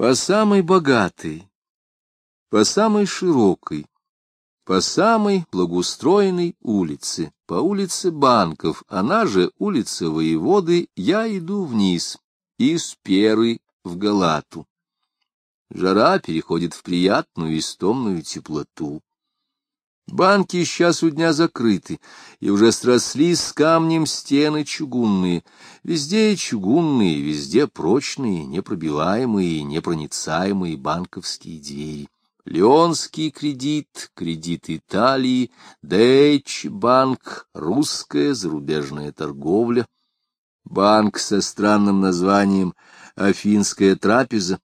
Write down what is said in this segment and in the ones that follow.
По самой богатой, по самой широкой, по самой благоустроенной улице, по улице Банков, она же улица Воеводы, я иду вниз, из Перы в Галату. Жара переходит в приятную истомную теплоту. Банки сейчас у дня закрыты, и уже срослись с камнем стены чугунные. Везде чугунные, везде прочные, непробиваемые, непроницаемые банковские двери. Леонский кредит, кредит Италии, Deutsche банк, русская зарубежная торговля, банк со странным названием «Афинская трапеза»,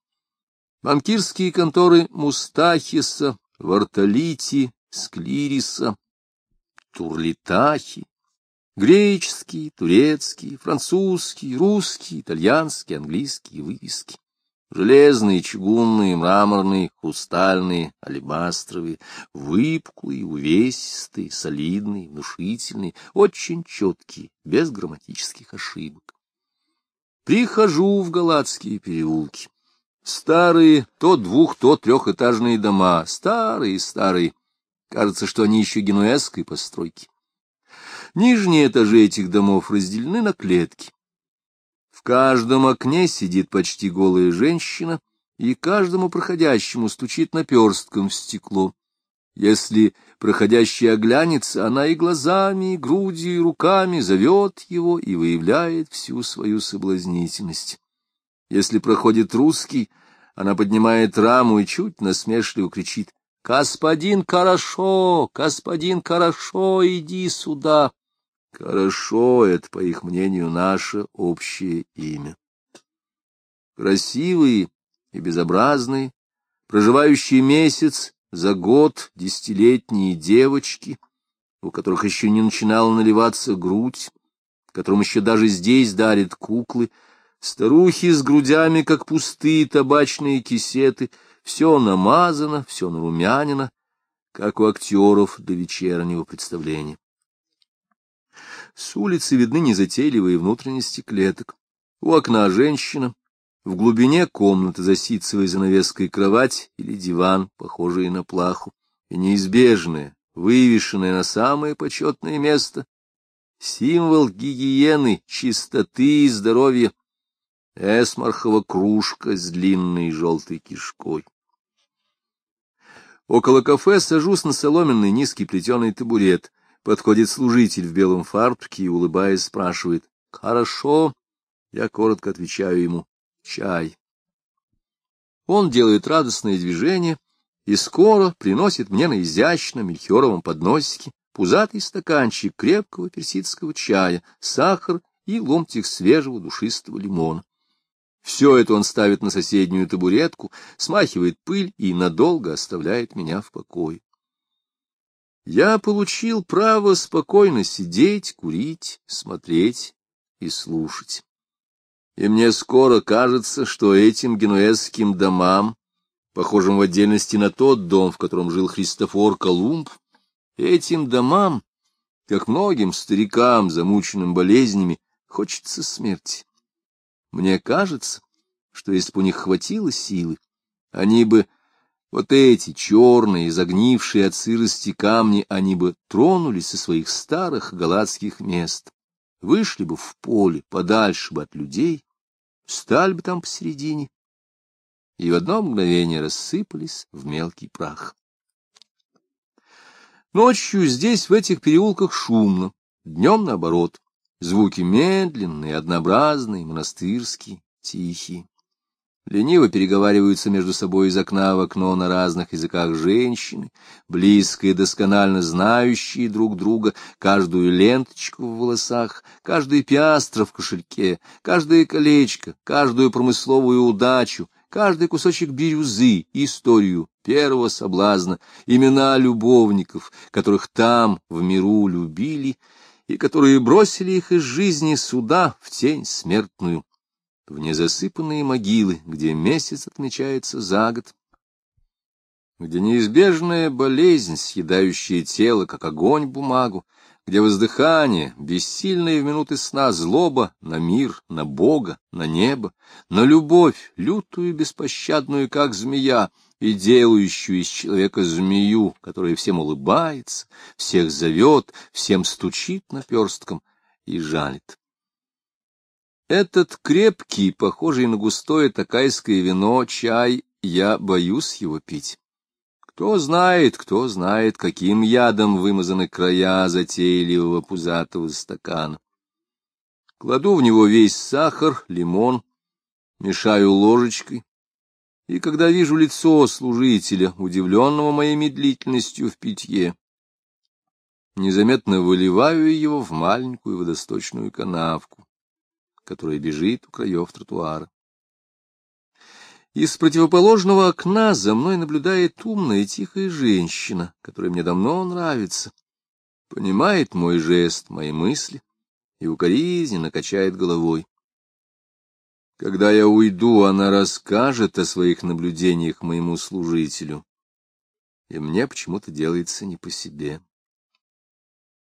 банкирские конторы Мустахиса, Варталити, Склириса, Турлитахи, греческие, турецкие, французские, русские, итальянские, английские вывески. Железные, чугунные, мраморные, хрустальные, алебастровые, выпуклые, увесистые, солидные, внушительные, очень четкие, без грамматических ошибок. Прихожу в Галатские переулки. Старые, то двух, то трехэтажные дома, старые-старые. Кажется, что они еще генуэзской постройки. Нижние этажи этих домов разделены на клетки. В каждом окне сидит почти голая женщина, и каждому проходящему стучит наперстком в стекло. Если проходящий оглянется, она и глазами, и грудью, и руками зовет его и выявляет всю свою соблазнительность. Если проходит русский, она поднимает раму и чуть насмешливо кричит «Господин Хорошо! Господин Хорошо, иди сюда!» Хорошо — это, по их мнению, наше общее имя. Красивые и безобразные, проживающие месяц за год десятилетние девочки, у которых еще не начинала наливаться грудь, которым еще даже здесь дарят куклы, старухи с грудями, как пустые табачные кисеты, все намазано, все нарумянено, как у актеров до вечернего представления. С улицы видны незатейливые внутренности клеток. У окна женщина, в глубине комнаты за ситцевой занавеской кровать или диван, похожие на плаху, и неизбежное, вывешенное на самое почетное место, символ гигиены, чистоты и здоровья, эсмархова кружка с длинной желтой кишкой. Около кафе сажусь на соломенный низкий плетеный табурет. Подходит служитель в белом фартуке и, улыбаясь, спрашивает. — Хорошо. Я коротко отвечаю ему. — Чай. Он делает радостное движение и скоро приносит мне на изящном мельхиоровом подносике пузатый стаканчик крепкого персидского чая, сахар и ломтик свежего душистого лимона. Все это он ставит на соседнюю табуретку, смахивает пыль и надолго оставляет меня в покое. Я получил право спокойно сидеть, курить, смотреть и слушать. И мне скоро кажется, что этим генуэзским домам, похожим в отдельности на тот дом, в котором жил Христофор Колумб, этим домам, как многим старикам, замученным болезнями, хочется смерти. Мне кажется, что если бы у них хватило силы, они бы вот эти черные, загнившие от сырости камни, они бы тронулись со своих старых галатских мест, вышли бы в поле, подальше бы от людей, стали бы там посередине, и в одно мгновение рассыпались в мелкий прах. Ночью здесь, в этих переулках, шумно, днем наоборот, звуки медленные, однообразные, монастырские, тихие. Лениво переговариваются между собой из окна в окно на разных языках женщины, близко и досконально знающие друг друга, каждую ленточку в волосах, каждый пиастро в кошельке, каждое колечко, каждую промысловую удачу, каждый кусочек бирюзы, историю первого соблазна, имена любовников, которых там, в миру, любили, и которые бросили их из жизни суда в тень смертную в незасыпанные могилы, где месяц отмечается за год, где неизбежная болезнь, съедающая тело, как огонь бумагу, где воздыхание, бессильное в минуты сна злоба на мир, на Бога, на небо, на любовь, лютую, беспощадную, как змея, и делающую из человека змею, которая всем улыбается, всех зовет, всем стучит наперстком и жалит. Этот крепкий, похожий на густое такайское вино, чай, я боюсь его пить. Кто знает, кто знает, каким ядом вымазаны края затейливого пузатого стакана. Кладу в него весь сахар, лимон, мешаю ложечкой, и когда вижу лицо служителя, удивленного моей медлительностью в питье, незаметно выливаю его в маленькую водосточную канавку, которая бежит у краев тротуара. Из противоположного окна за мной наблюдает умная и тихая женщина, которая мне давно нравится. Понимает мой жест, мои мысли и укоризненно качает головой. Когда я уйду, она расскажет о своих наблюдениях моему служителю, и мне почему-то делается не по себе.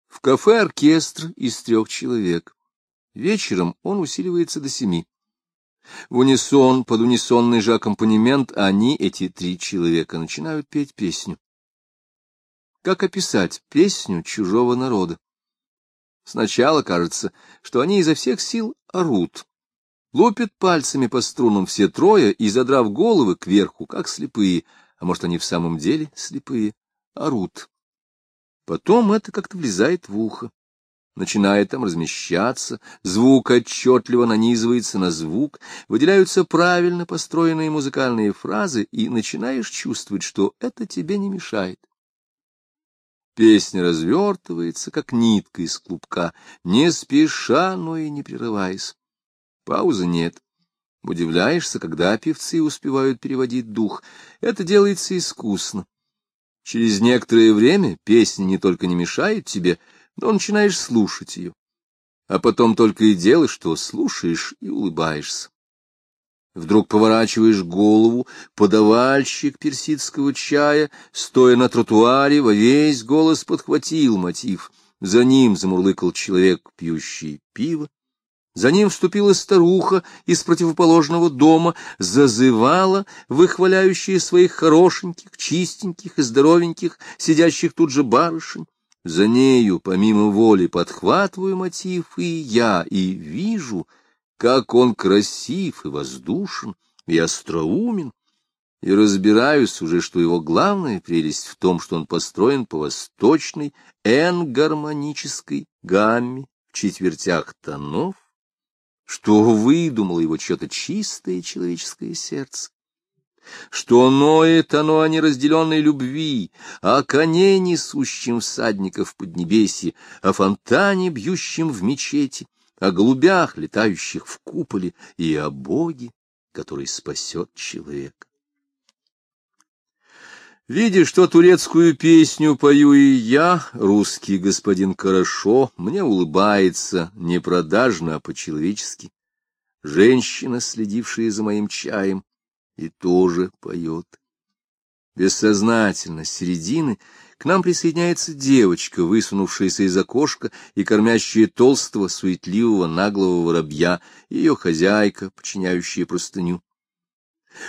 В кафе оркестр из трех человек. Вечером он усиливается до семи. В унисон, под унисонный же аккомпанемент, они, эти три человека, начинают петь песню. Как описать песню чужого народа? Сначала кажется, что они изо всех сил орут, лупят пальцами по струнам все трое и, задрав головы кверху, как слепые, а может, они в самом деле слепые, орут. Потом это как-то влезает в ухо начинает там размещаться, звук отчетливо нанизывается на звук, выделяются правильно построенные музыкальные фразы, и начинаешь чувствовать, что это тебе не мешает. Песня развертывается, как нитка из клубка, не спеша, но и не прерываясь. Паузы нет. Удивляешься, когда певцы успевают переводить дух. Это делается искусно. Через некоторое время песня не только не мешает тебе, но начинаешь слушать ее. А потом только и делаешь, что слушаешь и улыбаешься. Вдруг поворачиваешь голову, подавальщик персидского чая, стоя на тротуаре, во весь голос подхватил мотив. За ним замурлыкал человек, пьющий пиво. За ним вступила старуха из противоположного дома, зазывала, выхваляющая своих хорошеньких, чистеньких и здоровеньких, сидящих тут же барышень. За нею, помимо воли, подхватываю мотив и я, и вижу, как он красив и воздушен, и остроумен, и разбираюсь уже, что его главная прелесть в том, что он построен по восточной эн-гармонической гамме в четвертях тонов, что выдумало его что-то чистое человеческое сердце что ноет оно о неразделенной любви, о коне, несущем всадников поднебесье, о фонтане, бьющем в мечети, о голубях, летающих в куполе, и о Боге, который спасет человека. Видя, что турецкую песню пою и я, русский господин хорошо, мне улыбается не продажно, а по-человечески. Женщина, следившая за моим чаем, и тоже поет. Бессознательно, с середины, к нам присоединяется девочка, высунувшаяся из окошка и кормящая толстого, суетливого, наглого воробья, ее хозяйка, подчиняющая простыню.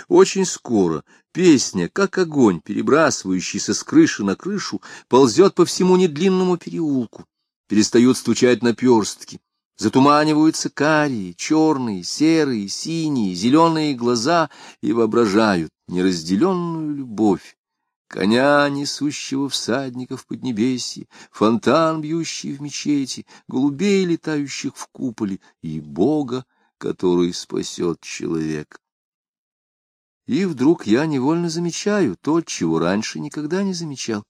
Очень скоро песня, как огонь, перебрасывающийся с крыши на крышу, ползет по всему недлинному переулку, перестают стучать наперстки, Затуманиваются карие, черные, серые, синие, зеленые глаза и воображают неразделенную любовь, коня, несущего всадников поднебесье, фонтан, бьющий в мечети, голубей, летающих в куполе, и Бога, который спасет человека. И вдруг я невольно замечаю то, чего раньше никогда не замечал.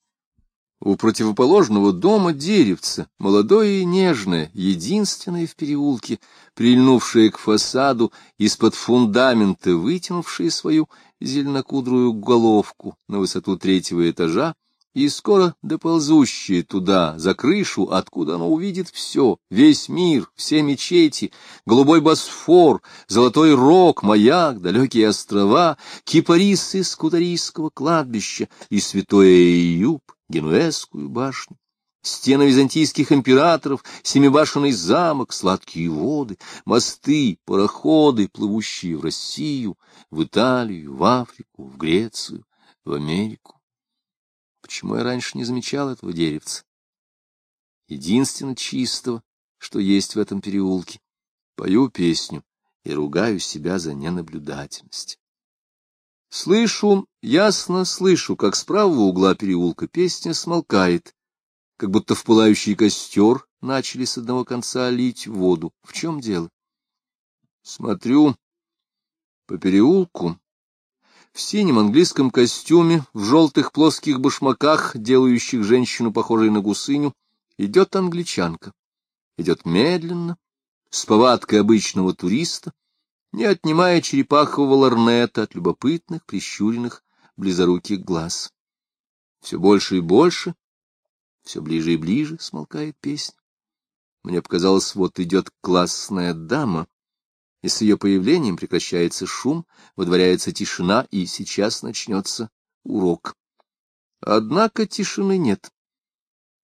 У противоположного дома деревце, молодое и нежное, единственное в переулке, прильнувшее к фасаду, из-под фундамента вытянувшее свою зеленокудрую головку на высоту третьего этажа, и скоро доползущее туда, за крышу, откуда оно увидит все, весь мир, все мечети, голубой Босфор, золотой рог, маяк, далекие острова, кипарисы с кутарийского кладбища и святое Июб, Генуэзскую башню, стены византийских императоров, семибашенный замок, сладкие воды, мосты, пароходы, плывущие в Россию, в Италию, в Африку, в Грецию, в Америку. Почему я раньше не замечал этого деревца? Единственно чистого, что есть в этом переулке. Пою песню и ругаю себя за ненаблюдательность. Слышу, ясно слышу, как с правого угла переулка песня смолкает, как будто в пылающий костер начали с одного конца лить воду. В чем дело? Смотрю по переулку. В синем английском костюме, в желтых плоских башмаках, делающих женщину похожей на гусыню, идет англичанка. Идет медленно, с повадкой обычного туриста, не отнимая черепахового ларнета от любопытных, прищуренных, близоруких глаз. Все больше и больше, все ближе и ближе смолкает песня. Мне показалось, вот идет классная дама, и с ее появлением прекращается шум, выдворяется тишина, и сейчас начнется урок. Однако тишины нет.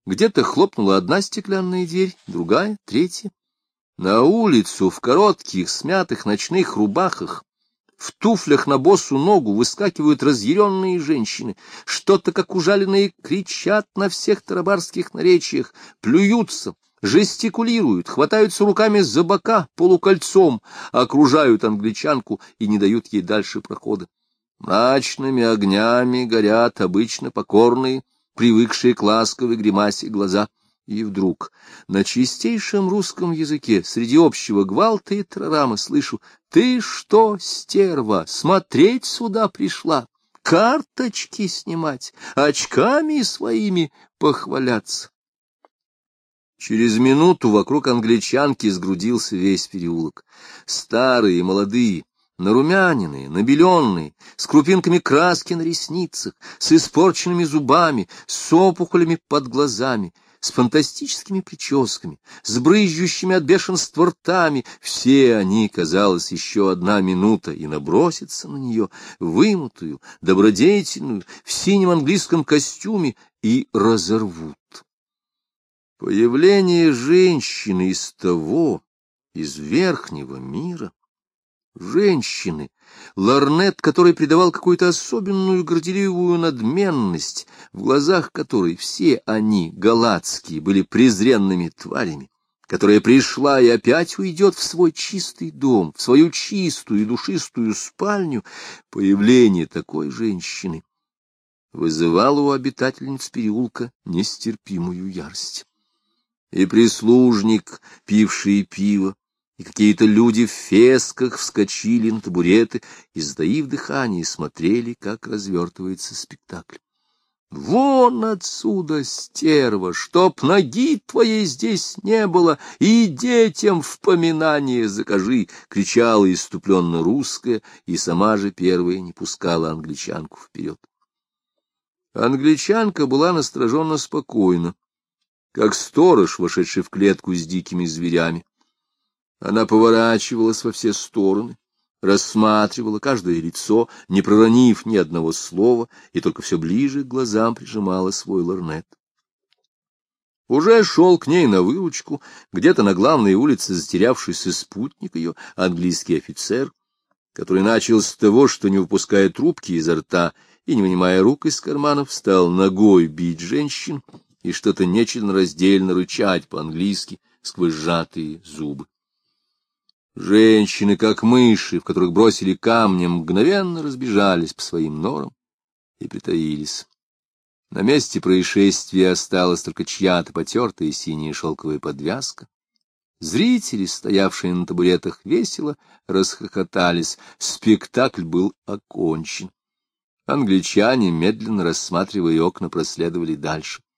Где-то хлопнула одна стеклянная дверь, другая, третья. На улицу в коротких, смятых ночных рубахах, в туфлях на босу ногу выскакивают разъяренные женщины, что-то, как ужаленные, кричат на всех тарабарских наречиях, плюются, жестикулируют, хватаются руками за бока полукольцом, окружают англичанку и не дают ей дальше прохода. Мрачными огнями горят обычно покорные, привыкшие к ласковой гримасе глаза — и вдруг на чистейшем русском языке среди общего гвалта и трарама слышу «Ты что, стерва, смотреть сюда пришла, карточки снимать, очками своими похваляться?» Через минуту вокруг англичанки сгрудился весь переулок. Старые и молодые, нарумяненные, набеленные, с крупинками краски на ресницах, с испорченными зубами, с опухолями под глазами — с фантастическими прическами, с брызжущими от бешенства ртами. Все они, казалось, еще одна минута, и набросятся на нее, вымутую, добродетельную, в синем английском костюме, и разорвут. Появление женщины из того, из верхнего мира, женщины, ларнет, который придавал какую-то особенную горделивую надменность, в глазах которой все они, галатские, были презренными тварями, которая пришла и опять уйдет в свой чистый дом, в свою чистую и душистую спальню, появление такой женщины вызывало у обитательниц переулка нестерпимую ярость. И прислужник, пивший пиво, и какие-то люди в фесках вскочили на табуреты и, сдаив дыхание, смотрели, как развертывается спектакль. «Вон отсюда, стерва, чтоб ноги твоей здесь не было, и детям в поминание закажи!» — кричала иступленно русская, и сама же первая не пускала англичанку вперед. Англичанка была настороженно спокойна, как сторож, вошедший в клетку с дикими зверями. Она поворачивалась во все стороны, рассматривала каждое лицо, не проронив ни одного слова, и только все ближе к глазам прижимала свой лорнет. Уже шел к ней на выручку, где-то на главной улице затерявшийся спутник ее, английский офицер, который начал с того, что, не выпуская трубки изо рта и не вынимая рук из карманов, стал ногой бить женщин и что-то нечленораздельно рычать по-английски сквозь сжатые зубы. Женщины, как мыши, в которых бросили камнем, мгновенно разбежались по своим норам и притаились. На месте происшествия осталась только чья-то потертая синяя шелковая подвязка. Зрители, стоявшие на табуретах, весело расхохотались. Спектакль был окончен. Англичане, медленно рассматривая окна, проследовали дальше. —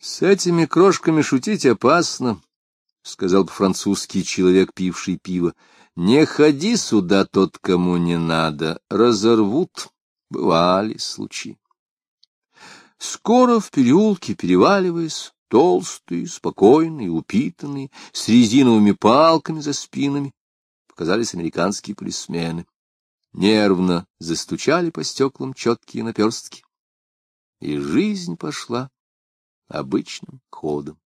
С этими крошками шутить опасно, — сказал по-французски человек, пивший пиво, — не ходи сюда тот, кому не надо, разорвут. Бывали случаи. Скоро в переулке, переваливаясь, толстые, спокойные, упитанные, с резиновыми палками за спинами, показались американские полисмены. Нервно застучали по стеклам четкие наперстки. И жизнь пошла обычным ходом.